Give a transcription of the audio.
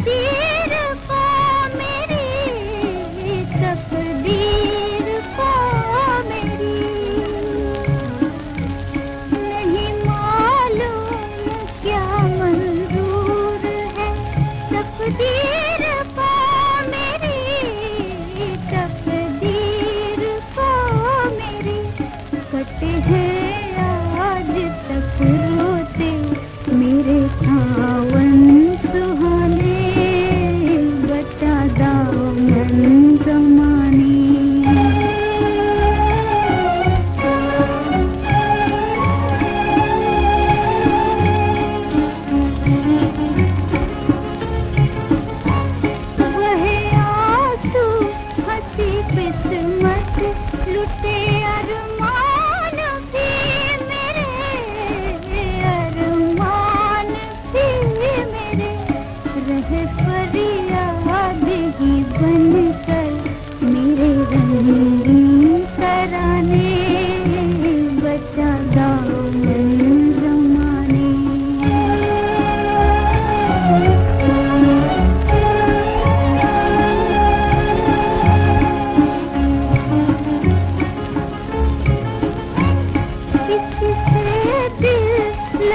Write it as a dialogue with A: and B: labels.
A: तकदीर मेरी तकदीर को मेरी। नहीं मालूम क्या मंजूर है तकदीर को मेरी तकदीर को मेरी। कट है